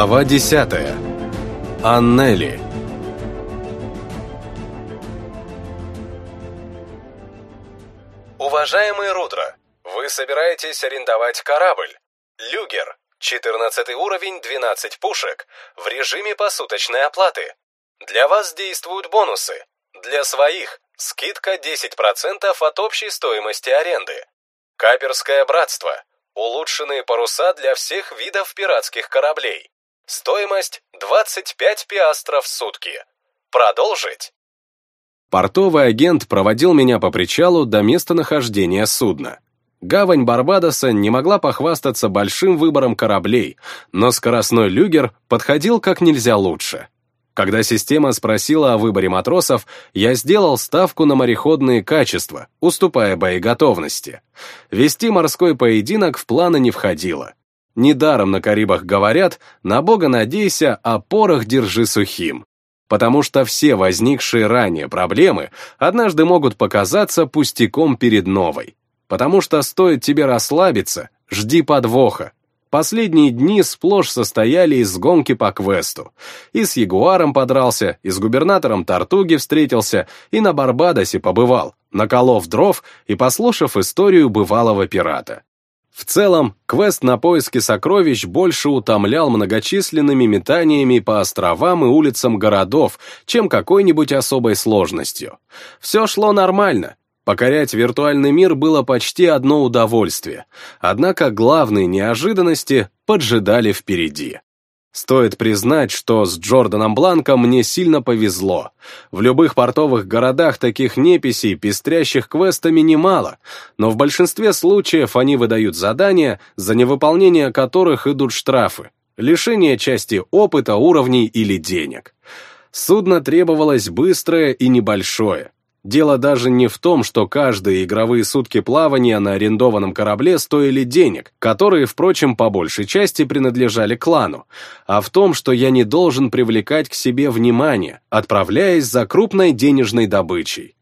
Глава 10. Аннели. Уважаемый Рудра, вы собираетесь арендовать корабль. Люгер, 14 уровень, 12 пушек, в режиме посуточной оплаты. Для вас действуют бонусы. Для своих скидка 10% от общей стоимости аренды. Каперское братство. Улучшенные паруса для всех видов пиратских кораблей. Стоимость 25 пиастров в сутки. Продолжить. Портовый агент проводил меня по причалу до местонахождения судна. Гавань Барбадоса не могла похвастаться большим выбором кораблей, но скоростной люгер подходил как нельзя лучше. Когда система спросила о выборе матросов, я сделал ставку на мореходные качества, уступая боеготовности. Вести морской поединок в планы не входило. Недаром на Карибах говорят «на Бога надейся, а порох держи сухим». Потому что все возникшие ранее проблемы однажды могут показаться пустяком перед новой. Потому что стоит тебе расслабиться, жди подвоха, Последние дни сплошь состояли из гонки по квесту. И с Ягуаром подрался, и с губернатором Тартуги встретился, и на Барбадосе побывал, наколов дров и послушав историю бывалого пирата. В целом, квест на поиски сокровищ больше утомлял многочисленными метаниями по островам и улицам городов, чем какой-нибудь особой сложностью. Все шло нормально, Покорять виртуальный мир было почти одно удовольствие, однако главные неожиданности поджидали впереди. Стоит признать, что с Джорданом Бланком мне сильно повезло. В любых портовых городах таких неписей, пестрящих квестами немало, но в большинстве случаев они выдают задания, за невыполнение которых идут штрафы, лишение части опыта, уровней или денег. Судно требовалось быстрое и небольшое, Дело даже не в том, что каждые игровые сутки плавания на арендованном корабле стоили денег, которые, впрочем, по большей части принадлежали клану, а в том, что я не должен привлекать к себе внимание, отправляясь за крупной денежной добычей.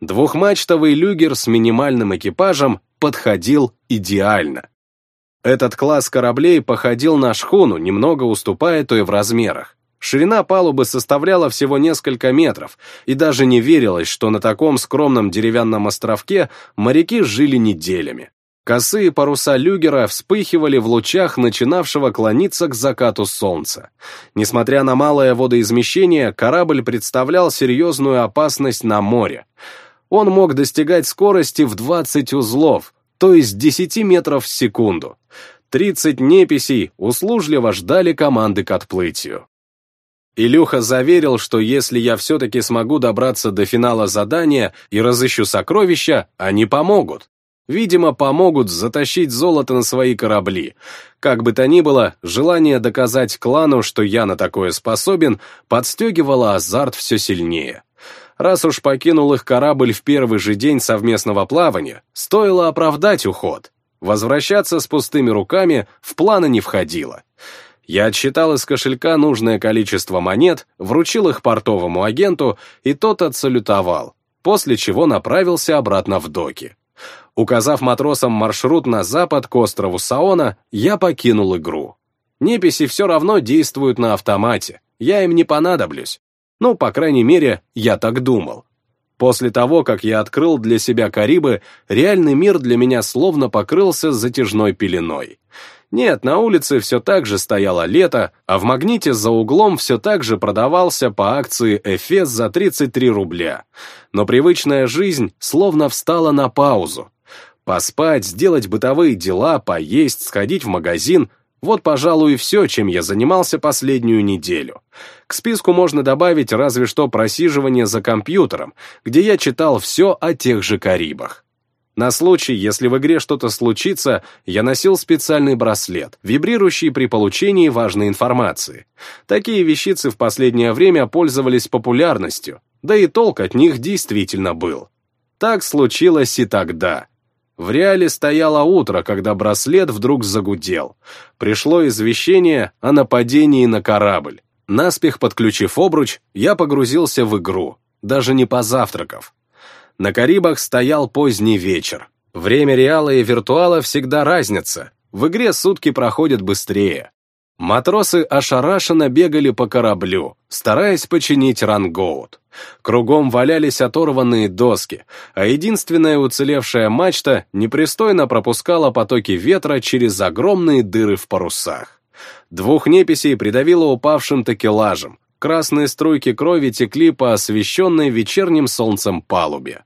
Двухмачтовый люгер с минимальным экипажем подходил идеально. Этот класс кораблей походил на шхуну, немного уступая той в размерах. Ширина палубы составляла всего несколько метров, и даже не верилось, что на таком скромном деревянном островке моряки жили неделями. Косые паруса люгера вспыхивали в лучах начинавшего клониться к закату солнца. Несмотря на малое водоизмещение, корабль представлял серьезную опасность на море. Он мог достигать скорости в 20 узлов, то есть 10 метров в секунду. 30 неписей услужливо ждали команды к отплытию. Илюха заверил, что если я все-таки смогу добраться до финала задания и разыщу сокровища, они помогут. Видимо, помогут затащить золото на свои корабли. Как бы то ни было, желание доказать клану, что я на такое способен, подстегивало азарт все сильнее. Раз уж покинул их корабль в первый же день совместного плавания, стоило оправдать уход. Возвращаться с пустыми руками в планы не входило. Я отсчитал из кошелька нужное количество монет, вручил их портовому агенту, и тот отсалютовал, после чего направился обратно в доки. Указав матросам маршрут на запад к острову Саона, я покинул игру. Неписи все равно действуют на автомате, я им не понадоблюсь. Ну, по крайней мере, я так думал. После того, как я открыл для себя Карибы, реальный мир для меня словно покрылся затяжной пеленой. Нет, на улице все так же стояло лето, а в магните за углом все так же продавался по акции Эфес за 33 рубля. Но привычная жизнь словно встала на паузу. Поспать, сделать бытовые дела, поесть, сходить в магазин — вот, пожалуй, и все, чем я занимался последнюю неделю. К списку можно добавить разве что просиживание за компьютером, где я читал все о тех же Карибах. На случай, если в игре что-то случится, я носил специальный браслет, вибрирующий при получении важной информации. Такие вещицы в последнее время пользовались популярностью, да и толк от них действительно был. Так случилось и тогда. В реале стояло утро, когда браслет вдруг загудел. Пришло извещение о нападении на корабль. Наспех подключив обруч, я погрузился в игру, даже не позавтракав. На Карибах стоял поздний вечер. Время реала и виртуала всегда разница. В игре сутки проходят быстрее. Матросы ошарашенно бегали по кораблю, стараясь починить рангоут. Кругом валялись оторванные доски, а единственная уцелевшая мачта непристойно пропускала потоки ветра через огромные дыры в парусах. Двух неписей придавило упавшим такелажем, красные струйки крови текли по освещенной вечерним солнцем палубе.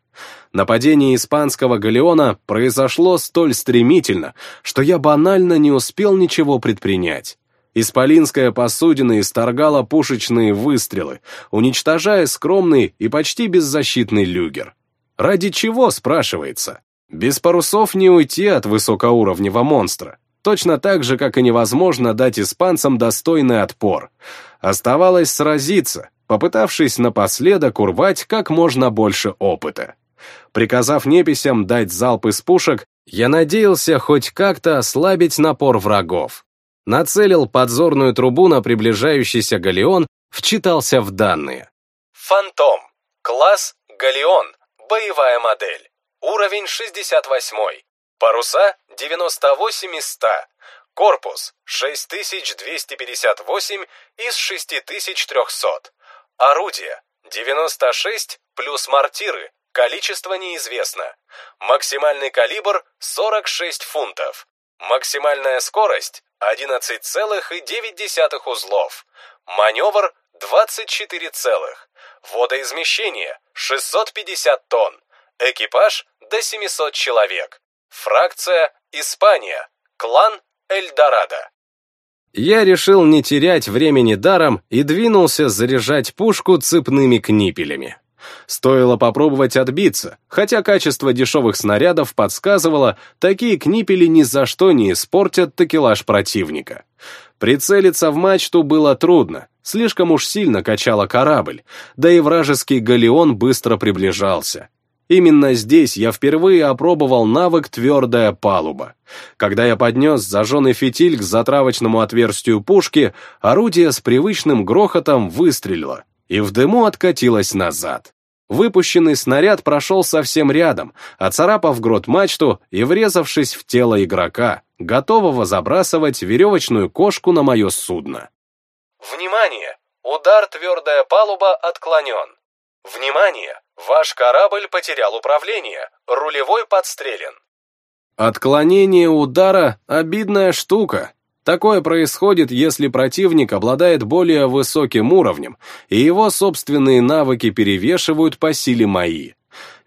Нападение испанского галеона произошло столь стремительно, что я банально не успел ничего предпринять. Исполинская посудина исторгала пушечные выстрелы, уничтожая скромный и почти беззащитный люгер. Ради чего, спрашивается? Без парусов не уйти от высокоуровневого монстра. Точно так же, как и невозможно дать испанцам достойный отпор. Оставалось сразиться, попытавшись напоследок урвать как можно больше опыта. Приказав неписям дать залп из пушек, я надеялся хоть как-то ослабить напор врагов. Нацелил подзорную трубу на приближающийся галеон, вчитался в данные. Фантом. Класс Галеон. Боевая модель. Уровень 68. Паруса 98 из 100. Корпус 6258 из 6300. Орудие 96 плюс мортиры Количество неизвестно. Максимальный калибр 46 фунтов. Максимальная скорость 11,9 узлов. Маневр 24 целых. Водоизмещение 650 тонн. Экипаж до 700 человек. Фракция Испания. Клан Эльдорадо. Я решил не терять времени даром и двинулся заряжать пушку цепными книпелями. Стоило попробовать отбиться, хотя качество дешевых снарядов подсказывало, такие книпели ни за что не испортят такелаж противника. Прицелиться в мачту было трудно, слишком уж сильно качало корабль, да и вражеский галеон быстро приближался. Именно здесь я впервые опробовал навык «Твердая палуба». Когда я поднес зажженный фитиль к затравочному отверстию пушки, орудие с привычным грохотом выстрелило, и в дыму откатилась назад. Выпущенный снаряд прошел совсем рядом, оцарапав грот мачту и врезавшись в тело игрока, готового забрасывать веревочную кошку на мое судно. Внимание! Удар твердая палуба отклонен. Внимание! Ваш корабль потерял управление, рулевой подстрелен. Отклонение удара — обидная штука, Такое происходит, если противник обладает более высоким уровнем, и его собственные навыки перевешивают по силе мои.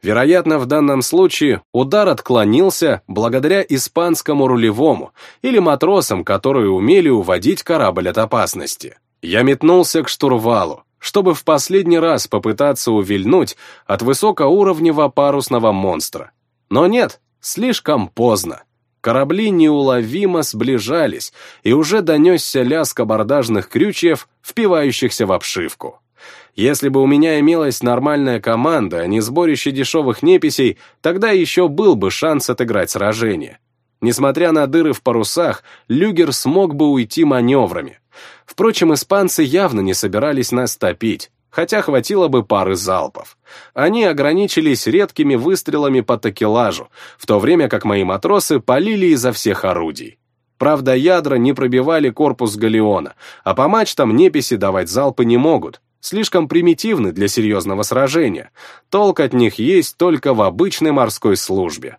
Вероятно, в данном случае удар отклонился благодаря испанскому рулевому или матросам, которые умели уводить корабль от опасности. Я метнулся к штурвалу, чтобы в последний раз попытаться увильнуть от высокоуровневого парусного монстра. Но нет, слишком поздно. Корабли неуловимо сближались, и уже донесся лязг абордажных крючьев, впивающихся в обшивку. Если бы у меня имелась нормальная команда, а не сборище дешевых неписей, тогда еще был бы шанс отыграть сражение. Несмотря на дыры в парусах, Люгер смог бы уйти маневрами. Впрочем, испанцы явно не собирались нас топить хотя хватило бы пары залпов. Они ограничились редкими выстрелами по такелажу, в то время как мои матросы полили изо всех орудий. Правда, ядра не пробивали корпус галеона, а по мачтам неписи давать залпы не могут, слишком примитивны для серьезного сражения. Толк от них есть только в обычной морской службе.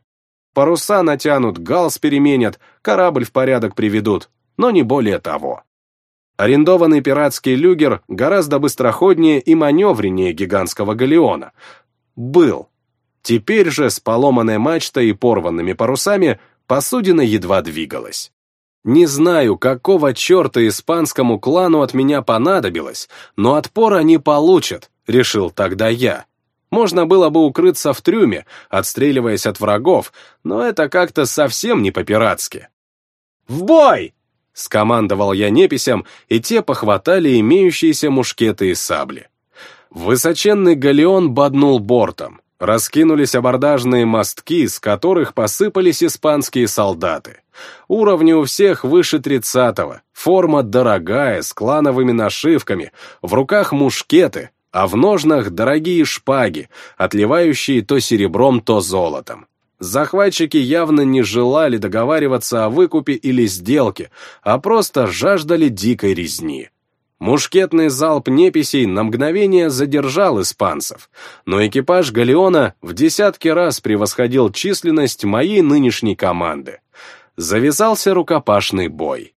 Паруса натянут, галс переменят, корабль в порядок приведут, но не более того. Арендованный пиратский люгер гораздо быстроходнее и маневреннее гигантского галеона. Был. Теперь же с поломанной мачтой и порванными парусами посудина едва двигалась. Не знаю, какого черта испанскому клану от меня понадобилось, но отпор они получат, решил тогда я. Можно было бы укрыться в трюме, отстреливаясь от врагов, но это как-то совсем не по-пиратски. «В бой!» Скомандовал я неписям, и те похватали имеющиеся мушкеты и сабли. Высоченный галеон боднул бортом. Раскинулись абордажные мостки, с которых посыпались испанские солдаты. Уровни у всех выше тридцатого, форма дорогая, с клановыми нашивками, в руках мушкеты, а в ножнах дорогие шпаги, отливающие то серебром, то золотом. Захватчики явно не желали договариваться о выкупе или сделке, а просто жаждали дикой резни. Мушкетный залп неписей на мгновение задержал испанцев, но экипаж Галеона в десятки раз превосходил численность моей нынешней команды. Завязался рукопашный бой.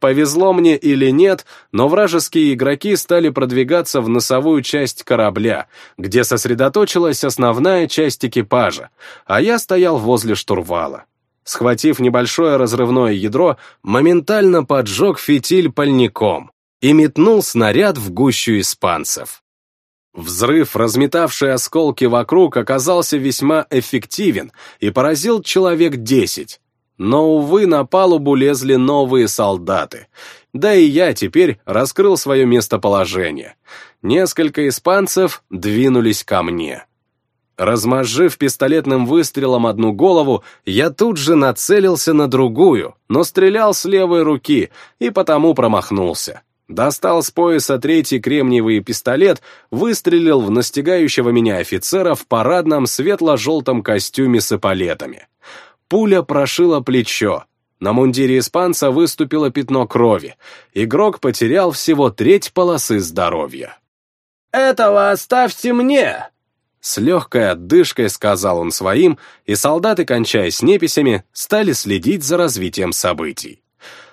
Повезло мне или нет, но вражеские игроки стали продвигаться в носовую часть корабля, где сосредоточилась основная часть экипажа, а я стоял возле штурвала. Схватив небольшое разрывное ядро, моментально поджег фитиль пальником и метнул снаряд в гущу испанцев. Взрыв, разметавший осколки вокруг, оказался весьма эффективен и поразил человек десять. Но, увы, на палубу лезли новые солдаты. Да и я теперь раскрыл свое местоположение. Несколько испанцев двинулись ко мне. Размозжив пистолетным выстрелом одну голову, я тут же нацелился на другую, но стрелял с левой руки и потому промахнулся. Достал с пояса третий кремниевый пистолет, выстрелил в настигающего меня офицера в парадном светло-желтом костюме с эполетами. Пуля прошила плечо. На мундире испанца выступило пятно крови. Игрок потерял всего треть полосы здоровья. «Этого оставьте мне!» С легкой отдышкой сказал он своим, и солдаты, кончаясь неписями, стали следить за развитием событий.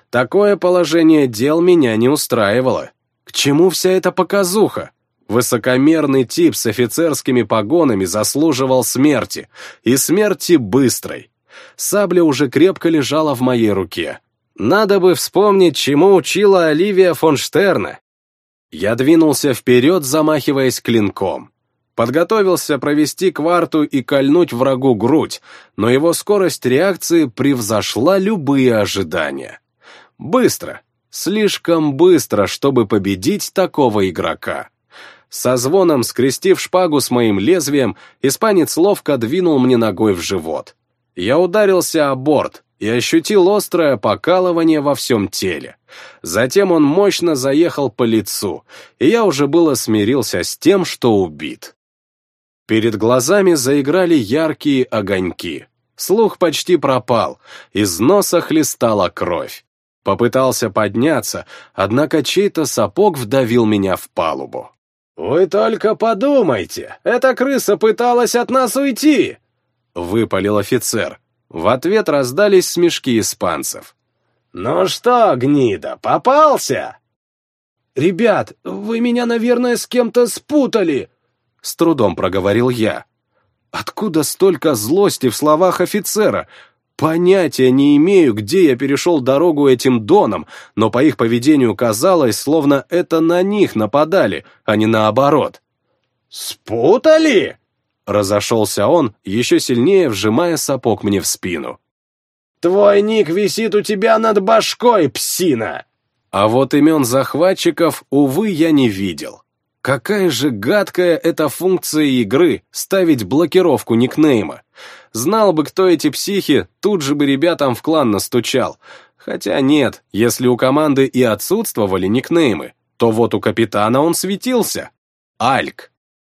Такое положение дел меня не устраивало. К чему вся эта показуха? Высокомерный тип с офицерскими погонами заслуживал смерти, и смерти быстрой сабля уже крепко лежала в моей руке. Надо бы вспомнить, чему учила Оливия фон Штерна. Я двинулся вперед, замахиваясь клинком. Подготовился провести кварту и кольнуть врагу грудь, но его скорость реакции превзошла любые ожидания. Быстро, слишком быстро, чтобы победить такого игрока. Со звоном скрестив шпагу с моим лезвием, испанец ловко двинул мне ногой в живот. Я ударился о борт и ощутил острое покалывание во всем теле. Затем он мощно заехал по лицу, и я уже было смирился с тем, что убит. Перед глазами заиграли яркие огоньки. Слух почти пропал, из носа хлестала кровь. Попытался подняться, однако чей-то сапог вдавил меня в палубу. «Вы только подумайте, эта крыса пыталась от нас уйти!» Выпалил офицер. В ответ раздались смешки испанцев. «Ну что, гнида, попался?» «Ребят, вы меня, наверное, с кем-то спутали!» С трудом проговорил я. Откуда столько злости в словах офицера? Понятия не имею, где я перешел дорогу этим донам, но по их поведению казалось, словно это на них нападали, а не наоборот. «Спутали?» Разошелся он, еще сильнее вжимая сапог мне в спину. «Твой ник висит у тебя над башкой, псина!» А вот имен захватчиков, увы, я не видел. Какая же гадкая эта функция игры — ставить блокировку никнейма. Знал бы, кто эти психи, тут же бы ребятам в клан настучал. Хотя нет, если у команды и отсутствовали никнеймы, то вот у капитана он светился. Альк.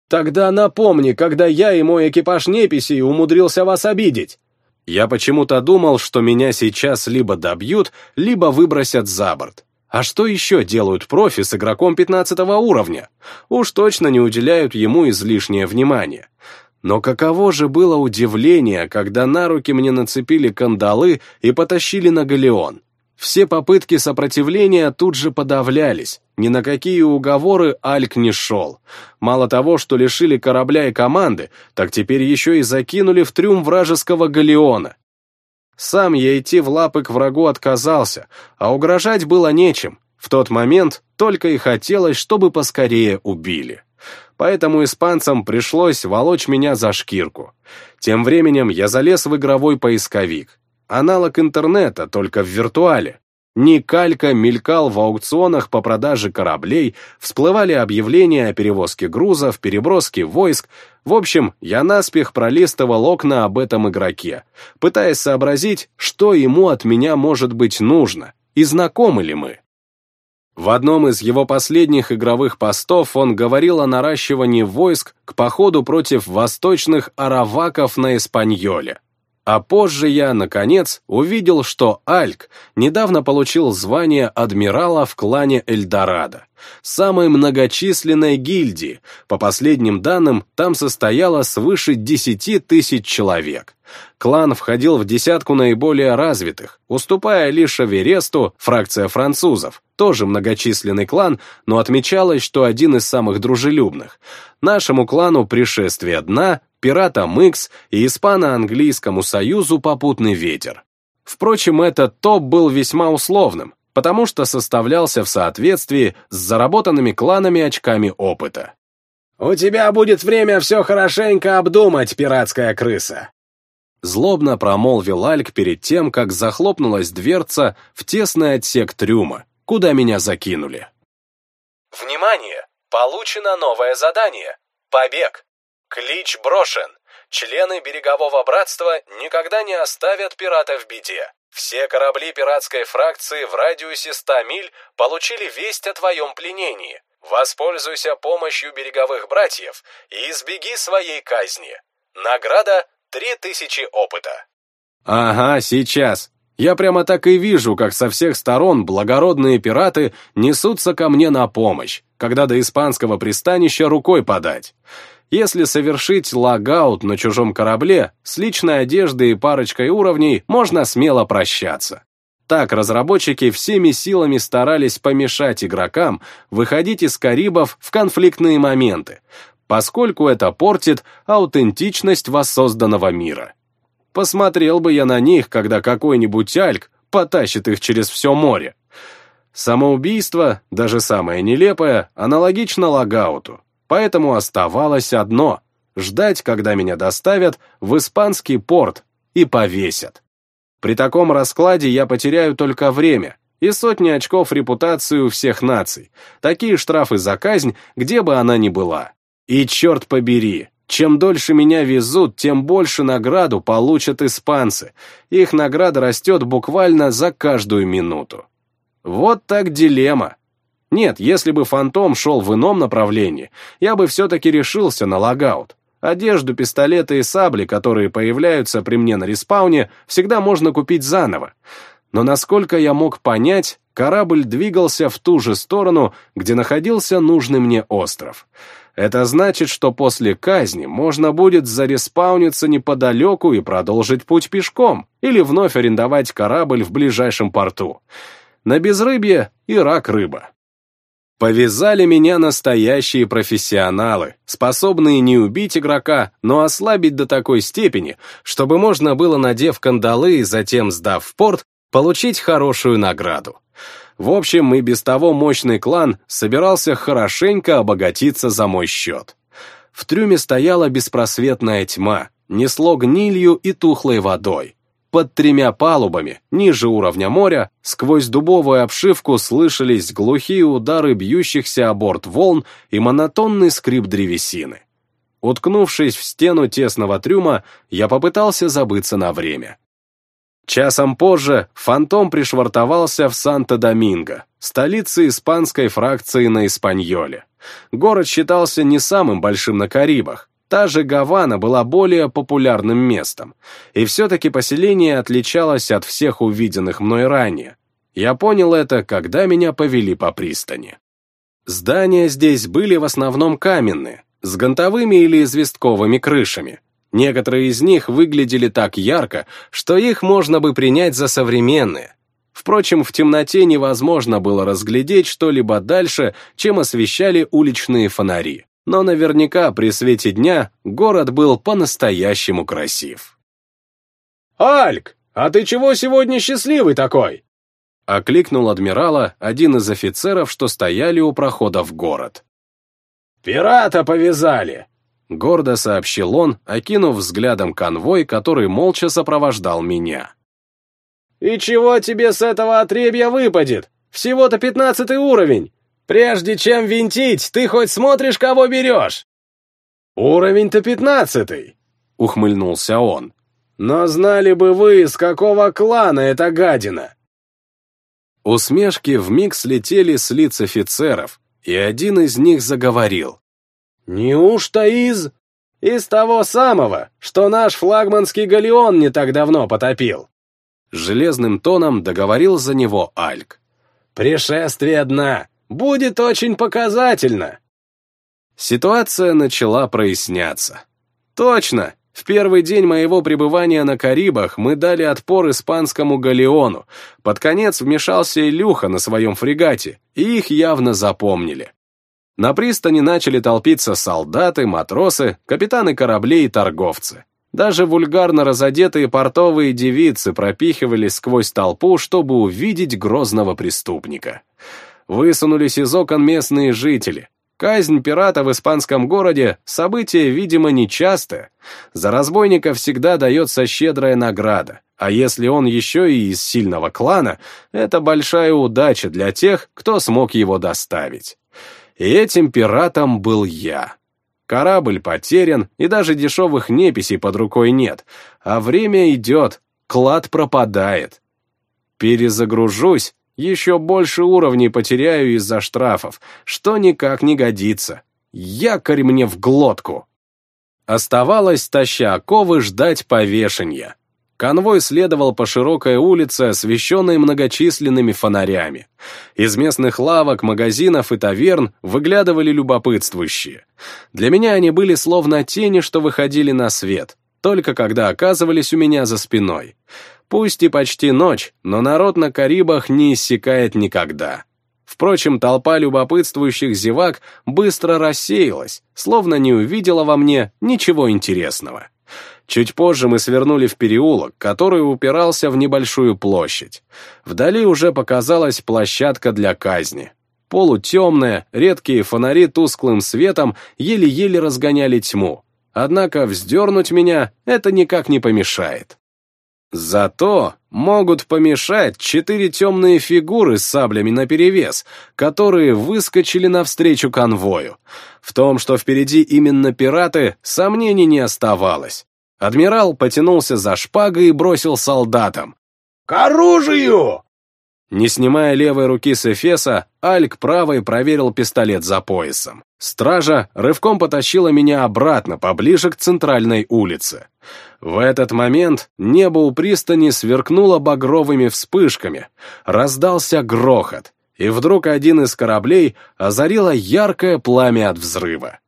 Тогда напомни, когда я и мой экипаж неписи умудрился вас обидеть. Я почему-то думал, что меня сейчас либо добьют, либо выбросят за борт. А что еще делают профи с игроком 15 уровня? Уж точно не уделяют ему излишнее внимание. Но каково же было удивление, когда на руки мне нацепили кандалы и потащили на галеон. Все попытки сопротивления тут же подавлялись, ни на какие уговоры Альк не шел. Мало того, что лишили корабля и команды, так теперь еще и закинули в трюм вражеского галеона. Сам я идти в лапы к врагу отказался, а угрожать было нечем. В тот момент только и хотелось, чтобы поскорее убили. Поэтому испанцам пришлось волочь меня за шкирку. Тем временем я залез в игровой поисковик аналог интернета, только в виртуале. Никалька мелькал в аукционах по продаже кораблей, всплывали объявления о перевозке грузов, переброске войск. В общем, я наспех пролистывал окна об этом игроке, пытаясь сообразить, что ему от меня может быть нужно, и знакомы ли мы. В одном из его последних игровых постов он говорил о наращивании войск к походу против восточных араваков на Испаньоле. А позже я, наконец, увидел, что Альк недавно получил звание адмирала в клане Эльдорадо, самой многочисленной гильдии. По последним данным, там состояло свыше 10 тысяч человек. Клан входил в десятку наиболее развитых, уступая лишь Авересту, фракция французов, тоже многочисленный клан, но отмечалось, что один из самых дружелюбных. Нашему клану пришествие дна пиратам Икс и испано-английскому союзу попутный ветер. Впрочем, этот топ был весьма условным, потому что составлялся в соответствии с заработанными кланами очками опыта. «У тебя будет время все хорошенько обдумать, пиратская крыса!» Злобно промолвил Альк перед тем, как захлопнулась дверца в тесный отсек трюма, куда меня закинули. Внимание! Получено новое задание. Побег. Клич брошен. Члены берегового братства никогда не оставят пирата в беде. Все корабли пиратской фракции в радиусе 100 миль получили весть о твоем пленении. Воспользуйся помощью береговых братьев и избеги своей казни. Награда — 3000 опыта. Ага, сейчас. Я прямо так и вижу, как со всех сторон благородные пираты несутся ко мне на помощь, когда до испанского пристанища рукой подать. Если совершить лагаут на чужом корабле, с личной одеждой и парочкой уровней можно смело прощаться. Так разработчики всеми силами старались помешать игрокам выходить из Карибов в конфликтные моменты, поскольку это портит аутентичность воссозданного мира. Посмотрел бы я на них, когда какой-нибудь альк потащит их через все море. Самоубийство, даже самое нелепое, аналогично лагауту. Поэтому оставалось одно — ждать, когда меня доставят в испанский порт и повесят. При таком раскладе я потеряю только время и сотни очков репутации у всех наций, такие штрафы за казнь, где бы она ни была. И черт побери, чем дольше меня везут, тем больше награду получат испанцы. Их награда растет буквально за каждую минуту. Вот так дилемма. Нет, если бы фантом шел в ином направлении, я бы все-таки решился на логаут. Одежду, пистолеты и сабли, которые появляются при мне на респауне, всегда можно купить заново. Но насколько я мог понять, корабль двигался в ту же сторону, где находился нужный мне остров. Это значит, что после казни можно будет зареспауниться неподалеку и продолжить путь пешком, или вновь арендовать корабль в ближайшем порту. На безрыбье и рак рыба. Повязали меня настоящие профессионалы, способные не убить игрока, но ослабить до такой степени, чтобы можно было, надев кандалы и затем сдав в порт, получить хорошую награду. В общем, и без того мощный клан собирался хорошенько обогатиться за мой счет. В трюме стояла беспросветная тьма, несло гнилью и тухлой водой. Под тремя палубами, ниже уровня моря, сквозь дубовую обшивку слышались глухие удары бьющихся о борт волн и монотонный скрип древесины. Уткнувшись в стену тесного трюма, я попытался забыться на время. Часом позже фантом пришвартовался в Санто-Доминго, столице испанской фракции на Испаньоле. Город считался не самым большим на Карибах, Та же Гавана была более популярным местом, и все-таки поселение отличалось от всех увиденных мной ранее. Я понял это, когда меня повели по пристани. Здания здесь были в основном каменные, с гонтовыми или известковыми крышами. Некоторые из них выглядели так ярко, что их можно бы принять за современные. Впрочем, в темноте невозможно было разглядеть что-либо дальше, чем освещали уличные фонари но наверняка при свете дня город был по-настоящему красив. «Альк, а ты чего сегодня счастливый такой?» Окликнул адмирала один из офицеров, что стояли у прохода в город. «Пирата повязали!» Гордо сообщил он, окинув взглядом конвой, который молча сопровождал меня. «И чего тебе с этого отребья выпадет? Всего-то пятнадцатый уровень! Прежде чем винтить, ты хоть смотришь, кого берешь?» «Уровень-то пятнадцатый», — ухмыльнулся он. «Но знали бы вы, из какого клана эта гадина!» Усмешки вмиг слетели с лиц офицеров, и один из них заговорил. «Неужто из...» «Из того самого, что наш флагманский галеон не так давно потопил», Железным тоном договорил за него Альк. «Пришествие дна будет очень показательно!» Ситуация начала проясняться. Точно, в первый день моего пребывания на Карибах мы дали отпор испанскому галеону. Под конец вмешался Илюха на своем фрегате, и их явно запомнили. На пристани начали толпиться солдаты, матросы, капитаны кораблей и торговцы. Даже вульгарно разодетые портовые девицы пропихивались сквозь толпу, чтобы увидеть грозного преступника. Высунулись из окон местные жители. Казнь пирата в испанском городе – событие, видимо, нечастое. За разбойника всегда дается щедрая награда, а если он еще и из сильного клана, это большая удача для тех, кто смог его доставить. И этим пиратом был я. Корабль потерян, и даже дешевых неписей под рукой нет. А время идет, клад пропадает. Перезагружусь, еще больше уровней потеряю из-за штрафов, что никак не годится. Якорь мне в глотку. Оставалось, таща оковы, ждать повешения. Конвой следовал по широкой улице, освещенной многочисленными фонарями. Из местных лавок, магазинов и таверн выглядывали любопытствующие. Для меня они были словно тени, что выходили на свет, только когда оказывались у меня за спиной. Пусть и почти ночь, но народ на Карибах не иссякает никогда. Впрочем, толпа любопытствующих зевак быстро рассеялась, словно не увидела во мне ничего интересного. Чуть позже мы свернули в переулок, который упирался в небольшую площадь. Вдали уже показалась площадка для казни. Полутемная, редкие фонари тусклым светом еле-еле разгоняли тьму. Однако вздернуть меня это никак не помешает. Зато могут помешать четыре темные фигуры с саблями наперевес, которые выскочили навстречу конвою. В том, что впереди именно пираты, сомнений не оставалось. Адмирал потянулся за шпагой и бросил солдатам. «К оружию!» Не снимая левой руки с Эфеса, Альк правой проверил пистолет за поясом. Стража рывком потащила меня обратно, поближе к центральной улице. В этот момент небо у пристани сверкнуло багровыми вспышками, раздался грохот, и вдруг один из кораблей озарило яркое пламя от взрыва.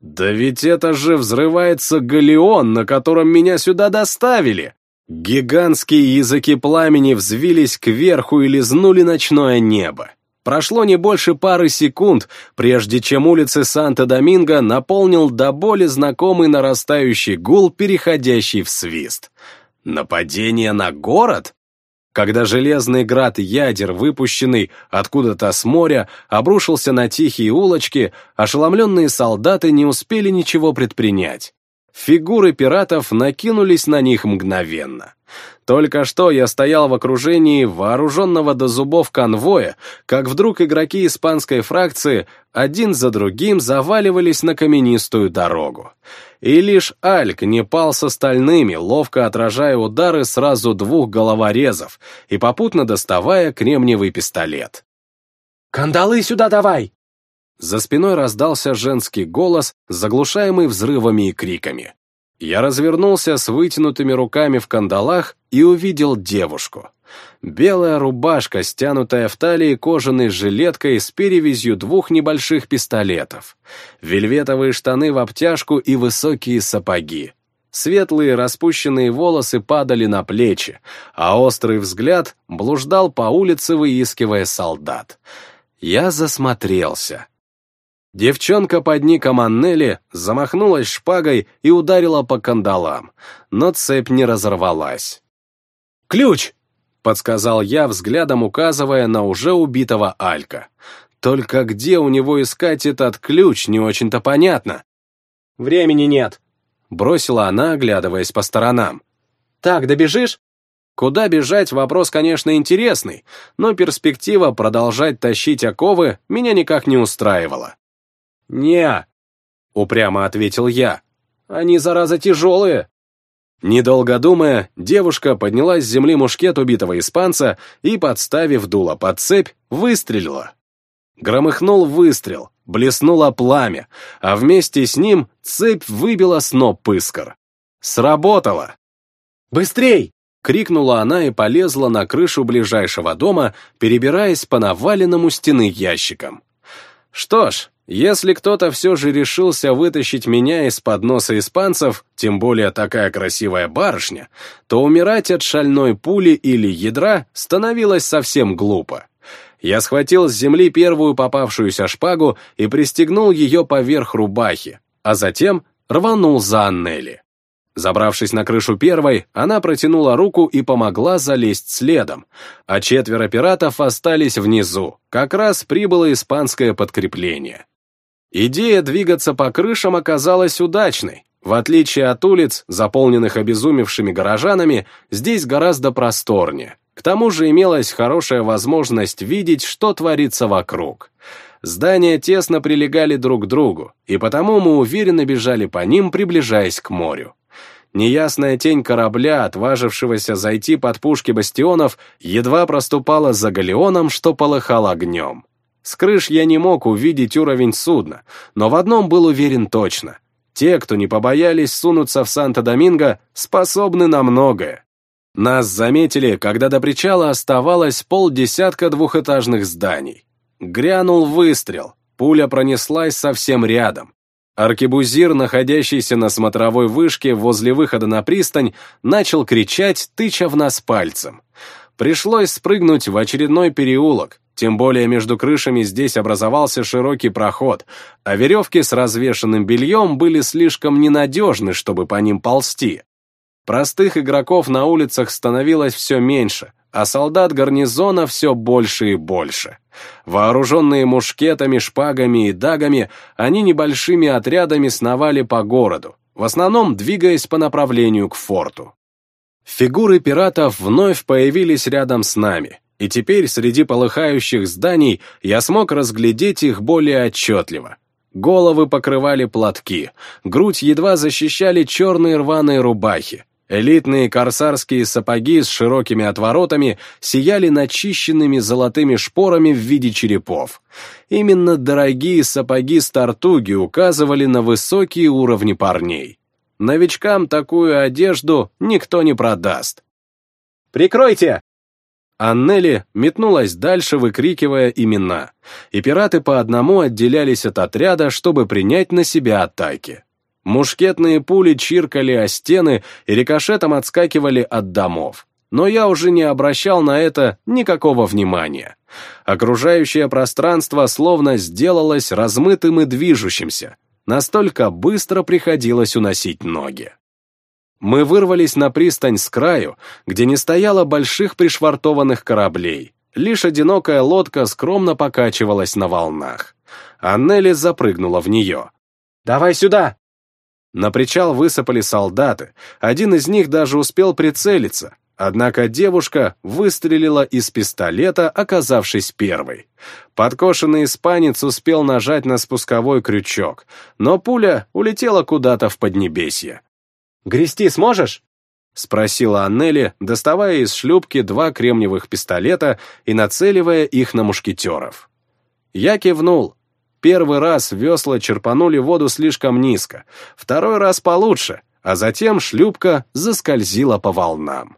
«Да ведь это же взрывается галеон, на котором меня сюда доставили!» Гигантские языки пламени взвились кверху и лизнули ночное небо. Прошло не больше пары секунд, прежде чем улицы Санта-Доминго наполнил до боли знакомый нарастающий гул, переходящий в свист. Нападение на город? когда железный град ядер, выпущенный откуда-то с моря, обрушился на тихие улочки, ошеломленные солдаты не успели ничего предпринять. Фигуры пиратов накинулись на них мгновенно. Только что я стоял в окружении вооруженного до зубов конвоя, как вдруг игроки испанской фракции один за другим заваливались на каменистую дорогу. И лишь Альк не пал с остальными, ловко отражая удары сразу двух головорезов и попутно доставая кремниевый пистолет. «Кандалы сюда давай!» За спиной раздался женский голос, заглушаемый взрывами и криками. Я развернулся с вытянутыми руками в кандалах и увидел девушку. Белая рубашка, стянутая в талии кожаной жилеткой с перевязью двух небольших пистолетов. Вельветовые штаны в обтяжку и высокие сапоги. Светлые распущенные волосы падали на плечи, а острый взгляд блуждал по улице, выискивая солдат. Я засмотрелся. Девчонка под ником Аннели замахнулась шпагой и ударила по кандалам, но цепь не разорвалась. «Ключ!» — подсказал я, взглядом указывая на уже убитого Алька. «Только где у него искать этот ключ, не очень-то понятно». «Времени нет», — бросила она, оглядываясь по сторонам. «Так, добежишь?» Куда бежать, вопрос, конечно, интересный, но перспектива продолжать тащить оковы меня никак не устраивала. «Не», — упрямо ответил я. «Они, зараза, тяжелые». Недолго думая, девушка подняла с земли мушкет убитого испанца и, подставив дуло под цепь, выстрелила. Громыхнул выстрел, блеснуло пламя, а вместе с ним цепь выбила сноп искр. Сработало! «Быстрей!» — крикнула она и полезла на крышу ближайшего дома, перебираясь по наваленному стены ящикам. Что ж, если кто-то все же решился вытащить меня из-под носа испанцев, тем более такая красивая барышня, то умирать от шальной пули или ядра становилось совсем глупо. Я схватил с земли первую попавшуюся шпагу и пристегнул ее поверх рубахи, а затем рванул за Аннели. Забравшись на крышу первой, она протянула руку и помогла залезть следом, а четверо пиратов остались внизу, как раз прибыло испанское подкрепление. Идея двигаться по крышам оказалась удачной. В отличие от улиц, заполненных обезумевшими горожанами, здесь гораздо просторнее. К тому же имелась хорошая возможность видеть, что творится вокруг. Здания тесно прилегали друг к другу, и потому мы уверенно бежали по ним, приближаясь к морю. Неясная тень корабля, отважившегося зайти под пушки бастионов, едва проступала за галеоном, что полыхал огнем. С крыш я не мог увидеть уровень судна, но в одном был уверен точно. Те, кто не побоялись сунуться в Санто-Доминго, способны на многое. Нас заметили, когда до причала оставалось полдесятка двухэтажных зданий. Грянул выстрел, пуля пронеслась совсем рядом. Аркебузир, находящийся на смотровой вышке возле выхода на пристань, начал кричать, тыча в нас пальцем. Пришлось спрыгнуть в очередной переулок, тем более между крышами здесь образовался широкий проход, а веревки с развешенным бельем были слишком ненадежны, чтобы по ним ползти. Простых игроков на улицах становилось все меньше, а солдат гарнизона все больше и больше. Вооруженные мушкетами, шпагами и дагами, они небольшими отрядами сновали по городу, в основном двигаясь по направлению к форту. Фигуры пиратов вновь появились рядом с нами, и теперь среди полыхающих зданий я смог разглядеть их более отчетливо. Головы покрывали платки, грудь едва защищали черные рваные рубахи, Элитные корсарские сапоги с широкими отворотами сияли начищенными золотыми шпорами в виде черепов. Именно дорогие сапоги с тортуги указывали на высокие уровни парней. Новичкам такую одежду никто не продаст. «Прикройте!» Аннели метнулась дальше, выкрикивая имена, и пираты по одному отделялись от отряда, чтобы принять на себя атаки. Мушкетные пули чиркали о стены и рикошетом отскакивали от домов. Но я уже не обращал на это никакого внимания. Окружающее пространство словно сделалось размытым и движущимся. Настолько быстро приходилось уносить ноги. Мы вырвались на пристань с краю, где не стояло больших пришвартованных кораблей. Лишь одинокая лодка скромно покачивалась на волнах. Аннели запрыгнула в нее. «Давай сюда!» На причал высыпали солдаты, один из них даже успел прицелиться, однако девушка выстрелила из пистолета, оказавшись первой. Подкошенный испанец успел нажать на спусковой крючок, но пуля улетела куда-то в поднебесье. «Грести сможешь?» — спросила Аннели, доставая из шлюпки два кремниевых пистолета и нацеливая их на мушкетеров. Я кивнул, Первый раз весла черпанули воду слишком низко, второй раз получше, а затем шлюпка заскользила по волнам.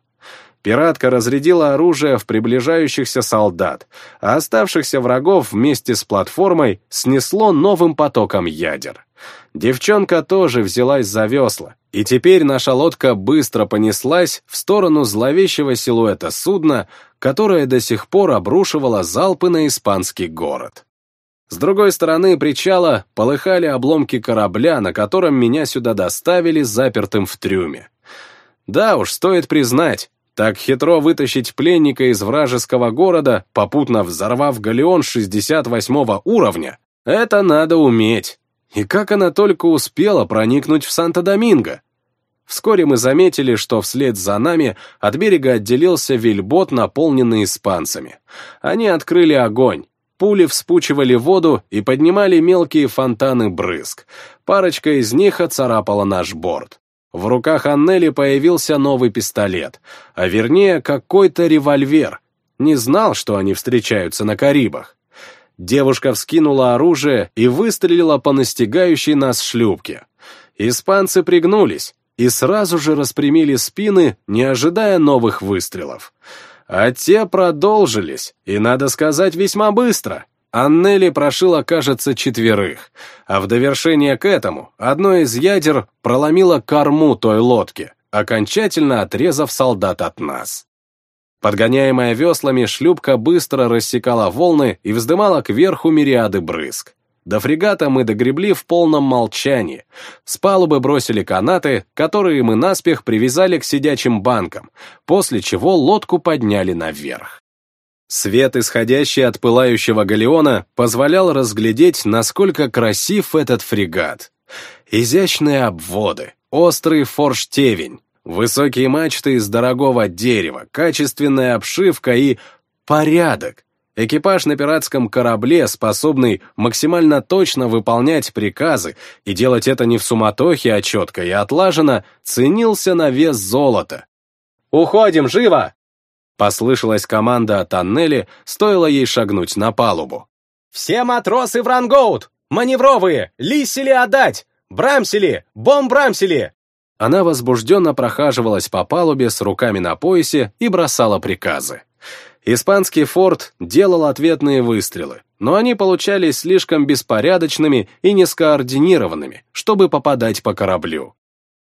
Пиратка разрядила оружие в приближающихся солдат, а оставшихся врагов вместе с платформой снесло новым потоком ядер. Девчонка тоже взялась за весла, и теперь наша лодка быстро понеслась в сторону зловещего силуэта судна, которое до сих пор обрушивало залпы на испанский город. С другой стороны причала полыхали обломки корабля, на котором меня сюда доставили запертым в трюме. Да уж, стоит признать, так хитро вытащить пленника из вражеского города, попутно взорвав галеон 68 уровня, это надо уметь. И как она только успела проникнуть в Санто-Доминго? Вскоре мы заметили, что вслед за нами от берега отделился вельбот, наполненный испанцами. Они открыли огонь, Пули вспучивали воду и поднимали мелкие фонтаны брызг. Парочка из них оцарапала наш борт. В руках Аннели появился новый пистолет, а вернее какой-то револьвер. Не знал, что они встречаются на Карибах. Девушка вскинула оружие и выстрелила по настигающей нас шлюпке. Испанцы пригнулись и сразу же распрямили спины, не ожидая новых выстрелов. А те продолжились, и, надо сказать, весьма быстро. Аннели прошила, кажется, четверых, а в довершение к этому одно из ядер проломило корму той лодки, окончательно отрезав солдат от нас. Подгоняемая веслами, шлюпка быстро рассекала волны и вздымала кверху мириады брызг. До фрегата мы догребли в полном молчании. С палубы бросили канаты, которые мы наспех привязали к сидячим банкам, после чего лодку подняли наверх. Свет, исходящий от пылающего галеона, позволял разглядеть, насколько красив этот фрегат. Изящные обводы, острый форштевень, высокие мачты из дорогого дерева, качественная обшивка и порядок. Экипаж на пиратском корабле, способный максимально точно выполнять приказы и делать это не в суматохе, а четко и отлаженно, ценился на вес золота. «Уходим, живо!» Послышалась команда от Аннели, стоило ей шагнуть на палубу. «Все матросы в рангоут! Маневровые! Лисели отдать! Брамсели! Бомбрамсели!» Она возбужденно прохаживалась по палубе с руками на поясе и бросала приказы. Испанский форт делал ответные выстрелы, но они получались слишком беспорядочными и нескоординированными, чтобы попадать по кораблю.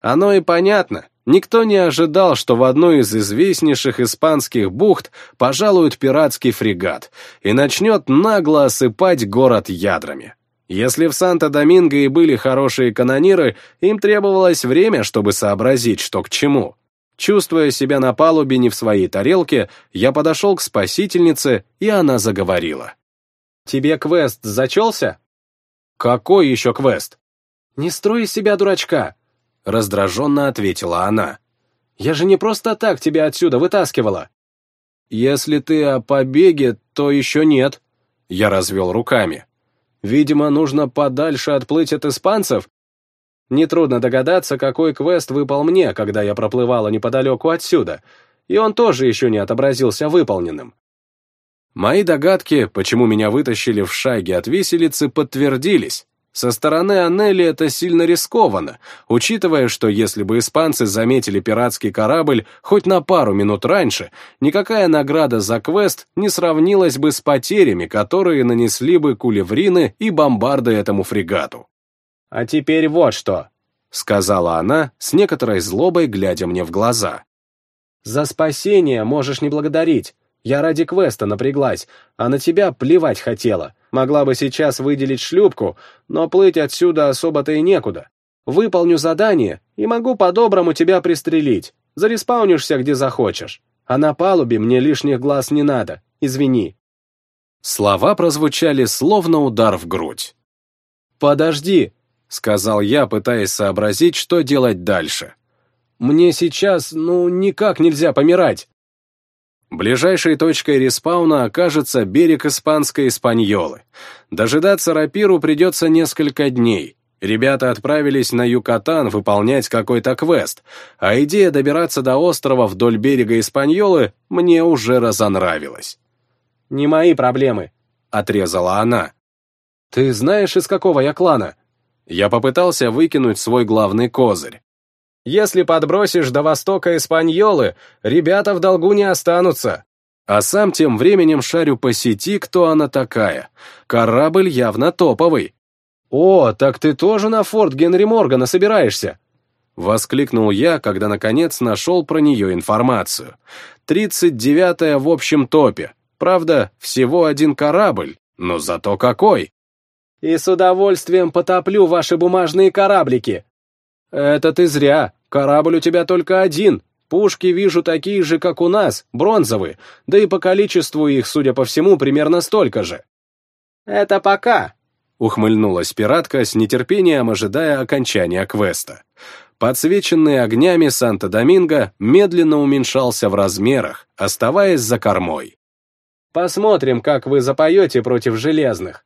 Оно и понятно, Никто не ожидал, что в одну из известнейших испанских бухт пожалует пиратский фрегат и начнет нагло осыпать город ядрами. Если в Санто-Доминго и были хорошие канониры, им требовалось время, чтобы сообразить, что к чему. Чувствуя себя на палубе не в своей тарелке, я подошел к спасительнице, и она заговорила. «Тебе квест зачелся?» «Какой еще квест?» «Не строй из себя дурачка. — раздраженно ответила она. «Я же не просто так тебя отсюда вытаскивала». «Если ты о побеге, то еще нет», — я развел руками. «Видимо, нужно подальше отплыть от испанцев. Нетрудно догадаться, какой квест выпал мне, когда я проплывала неподалеку отсюда, и он тоже еще не отобразился выполненным». Мои догадки, почему меня вытащили в шаге от виселицы, подтвердились. Со стороны Аннели это сильно рискованно, учитывая, что если бы испанцы заметили пиратский корабль хоть на пару минут раньше, никакая награда за квест не сравнилась бы с потерями, которые нанесли бы кулеврины и бомбарды этому фрегату. «А теперь вот что», — сказала она, с некоторой злобой глядя мне в глаза. «За спасение можешь не благодарить. Я ради квеста напряглась, а на тебя плевать хотела. Могла бы сейчас выделить шлюпку, но плыть отсюда особо-то и некуда. Выполню задание и могу по-доброму тебя пристрелить. Зареспаунишься, где захочешь. А на палубе мне лишних глаз не надо. Извини». Слова прозвучали словно удар в грудь. «Подожди», — сказал я, пытаясь сообразить, что делать дальше. «Мне сейчас, ну, никак нельзя помирать. Ближайшей точкой респауна окажется берег испанской Испаньолы. Дожидаться рапиру придется несколько дней. Ребята отправились на Юкатан выполнять какой-то квест, а идея добираться до острова вдоль берега Испаньолы мне уже разонравилась. «Не мои проблемы», — отрезала она. «Ты знаешь, из какого я клана?» Я попытался выкинуть свой главный козырь. Если подбросишь до востока Испаньолы, ребята в долгу не останутся. А сам тем временем шарю по сети, кто она такая. Корабль явно топовый. «О, так ты тоже на форт Генри Моргана собираешься?» Воскликнул я, когда наконец нашел про нее информацию. Тридцать девятая в общем топе. Правда, всего один корабль, но зато какой. «И с удовольствием потоплю ваши бумажные кораблики», «Это ты зря. Корабль у тебя только один. Пушки вижу такие же, как у нас, бронзовые, да и по количеству их, судя по всему, примерно столько же». «Это пока», — ухмыльнулась пиратка с нетерпением, ожидая окончания квеста. Подсвеченный огнями Санта-Доминго медленно уменьшался в размерах, оставаясь за кормой. «Посмотрим, как вы запоете против железных».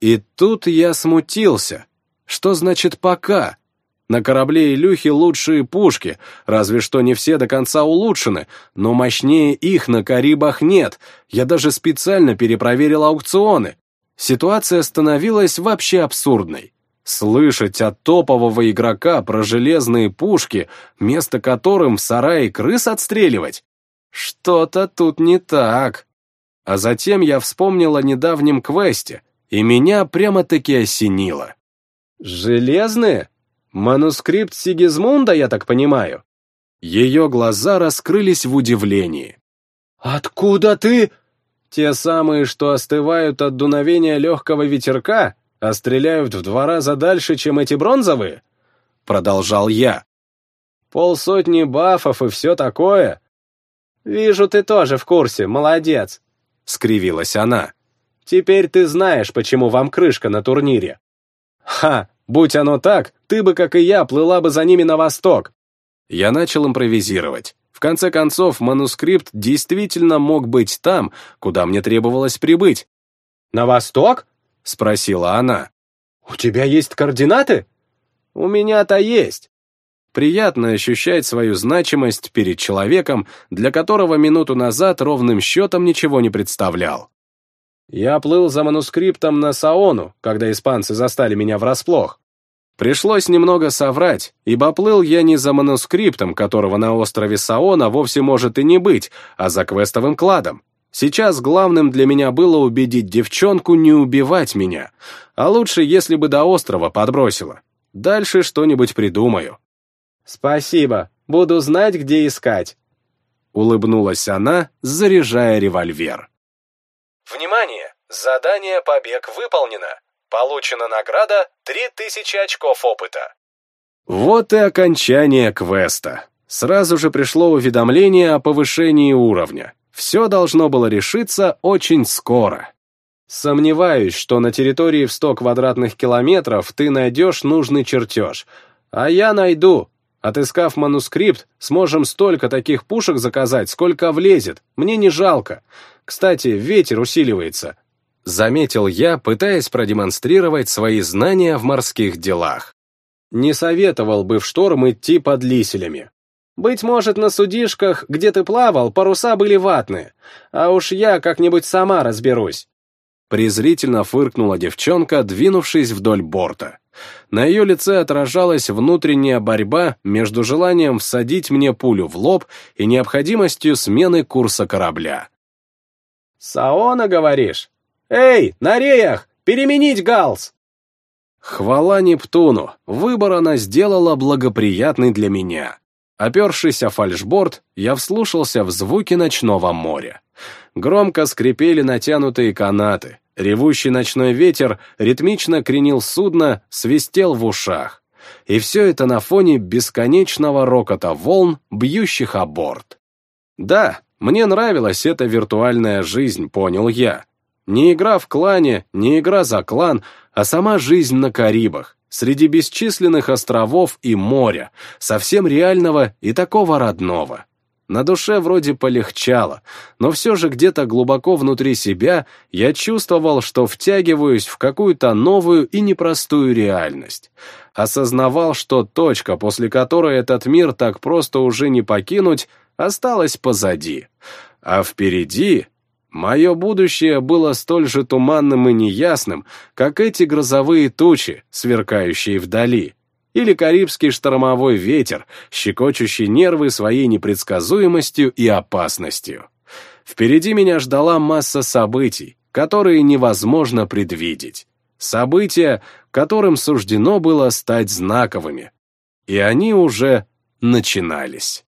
И тут я смутился. Что значит «пока»? На корабле Илюхи лучшие пушки, разве что не все до конца улучшены, но мощнее их на Карибах нет. Я даже специально перепроверил аукционы. Ситуация становилась вообще абсурдной. Слышать от топового игрока про железные пушки, место которым в сарае крыс отстреливать? Что-то тут не так. А затем я вспомнил о недавнем квесте, и меня прямо-таки осенило. «Железные?» Манускрипт Сигизмунда, я так понимаю? Ее глаза раскрылись в удивлении. «Откуда ты?» «Те самые, что остывают от дуновения легкого ветерка, а стреляют в два раза дальше, чем эти бронзовые?» Продолжал я. «Полсотни бафов и все такое». «Вижу, ты тоже в курсе, молодец», — скривилась она. «Теперь ты знаешь, почему вам крышка на турнире». «Ха, Будь оно так, ты бы, как и я, плыла бы за ними на восток. Я начал импровизировать. В конце концов, манускрипт действительно мог быть там, куда мне требовалось прибыть. «На восток?» — спросила она. «У тебя есть координаты?» «У меня-то есть». Приятно ощущать свою значимость перед человеком, для которого минуту назад ровным счетом ничего не представлял. Я плыл за манускриптом на Саону, когда испанцы застали меня врасплох. Пришлось немного соврать, ибо плыл я не за манускриптом, которого на острове Саона вовсе может и не быть, а за квестовым кладом. Сейчас главным для меня было убедить девчонку не убивать меня, а лучше, если бы до острова подбросила. Дальше что-нибудь придумаю. «Спасибо, буду знать, где искать», — улыбнулась она, заряжая револьвер. Внимание! Задание «Побег» выполнено. Получена награда 3000 очков опыта. Вот и окончание квеста. Сразу же пришло уведомление о повышении уровня. Все должно было решиться очень скоро. Сомневаюсь, что на территории в 100 квадратных километров ты найдешь нужный чертеж. А я найду. Отыскав манускрипт, сможем столько таких пушек заказать, сколько влезет. Мне не жалко. Кстати, ветер усиливается. Заметил я, пытаясь продемонстрировать свои знания в морских делах. Не советовал бы в шторм идти под лиселями. Быть может, на судишках, где ты плавал, паруса были ватные, а уж я как-нибудь сама разберусь. Презрительно фыркнула девчонка, двинувшись вдоль борта. На ее лице отражалась внутренняя борьба между желанием всадить мне пулю в лоб и необходимостью смены курса корабля. «Саона, говоришь? Эй, на реях! Переменить галс!» Хвала Нептуну, выбор она сделала благоприятный для меня. Опершись о фальшборд, я вслушался в звуки ночного моря. Громко скрипели натянутые канаты, ревущий ночной ветер ритмично кренил судно, свистел в ушах. И все это на фоне бесконечного рокота волн, бьющих о борт. Да, мне нравилась эта виртуальная жизнь, понял я. Не игра в клане, не игра за клан, а сама жизнь на Карибах, среди бесчисленных островов и моря, совсем реального и такого родного. На душе вроде полегчало, но все же где-то глубоко внутри себя я чувствовал, что втягиваюсь в какую-то новую и непростую реальность. Осознавал, что точка, после которой этот мир так просто уже не покинуть, осталась позади. А впереди мое будущее было столь же туманным и неясным, как эти грозовые тучи, сверкающие вдали, или карибский штормовой ветер, щекочущий нервы своей непредсказуемостью и опасностью. Впереди меня ждала масса событий, которые невозможно предвидеть. События, которым суждено было стать знаковыми. И они уже начинались.